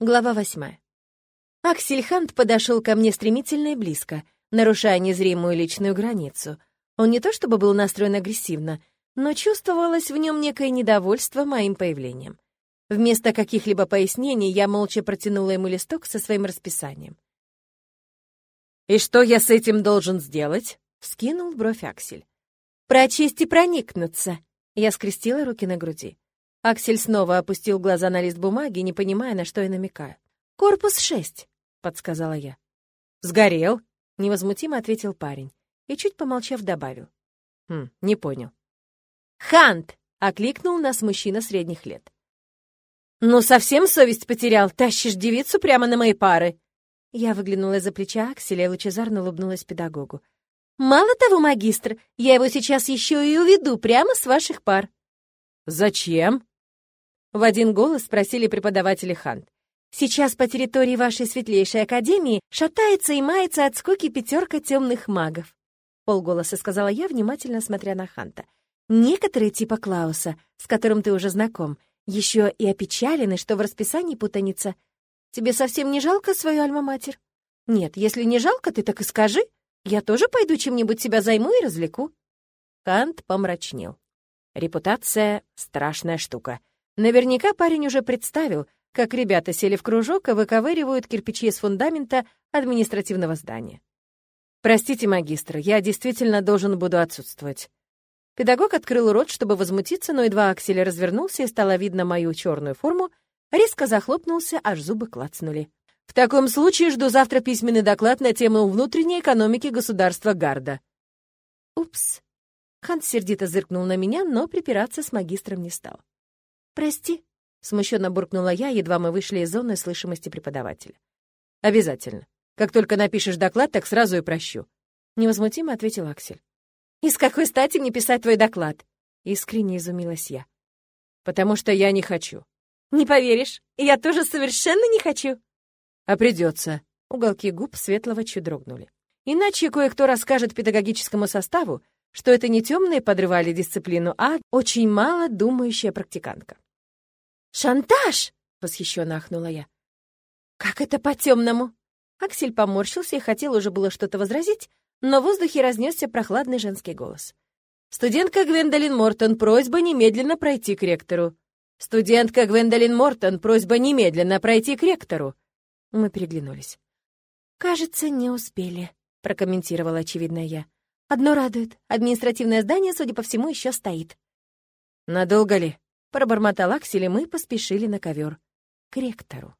Глава восьмая. Аксель Хант подошел ко мне стремительно и близко, нарушая незримую личную границу. Он не то чтобы был настроен агрессивно, но чувствовалось в нем некое недовольство моим появлением. Вместо каких-либо пояснений я молча протянула ему листок со своим расписанием. «И что я с этим должен сделать?» — вскинул бровь Аксель. «Прочесть и проникнуться!» Я скрестила руки на груди. Аксель снова опустил глаза на лист бумаги, не понимая, на что я намекаю. «Корпус шесть», — подсказала я. «Сгорел», — невозмутимо ответил парень и, чуть помолчав, добавил. «Хм, не понял». «Хант!» — окликнул нас мужчина средних лет. «Ну, совсем совесть потерял, тащишь девицу прямо на мои пары!» Я выглянула за плеча Акселя и лучезарно улыбнулась педагогу. «Мало того, магистр, я его сейчас еще и уведу прямо с ваших пар». «Зачем?» В один голос спросили преподаватели Хант. «Сейчас по территории вашей светлейшей академии шатается и мается от скуки пятерка темных магов», полголоса сказала я, внимательно смотря на Ханта. «Некоторые типа Клауса, с которым ты уже знаком, еще и опечалены, что в расписании путаница. Тебе совсем не жалко свою альма-матер? Нет, если не жалко, ты так и скажи. Я тоже пойду чем-нибудь себя займу и развлеку». Кант помрачнел. Репутация — страшная штука. Наверняка парень уже представил, как ребята сели в кружок и выковыривают кирпичи из фундамента административного здания. «Простите, магистр, я действительно должен буду отсутствовать». Педагог открыл рот, чтобы возмутиться, но едва Аксель развернулся и стало видно мою черную форму, резко захлопнулся, аж зубы клацнули. В таком случае жду завтра письменный доклад на тему внутренней экономики государства Гарда. Упс. Хант сердито зыркнул на меня, но припираться с магистром не стал. «Прости», — смущенно буркнула я, едва мы вышли из зоны слышимости преподавателя. «Обязательно. Как только напишешь доклад, так сразу и прощу», — невозмутимо ответил Аксель. «И с какой стати мне писать твой доклад?» — искренне изумилась я. «Потому что я не хочу». «Не поверишь, я тоже совершенно не хочу». «А придется». Уголки губ Светлого дрогнули. «Иначе кое-кто расскажет педагогическому составу, что это не темные подрывали дисциплину, а очень мало думающая практикантка». «Шантаж!» — восхищенно ахнула я. «Как это по-темному?» Аксель поморщился и хотел уже было что-то возразить, но в воздухе разнесся прохладный женский голос. «Студентка Гвендолин Мортон, просьба немедленно пройти к ректору». «Студентка Гвендолин Мортон, просьба немедленно пройти к ректору». Мы переглянулись. «Кажется, не успели», — прокомментировала очевидная я. «Одно радует. Административное здание, судя по всему, еще стоит». «Надолго ли?» — пробормотал Аксель, и мы поспешили на ковер к ректору.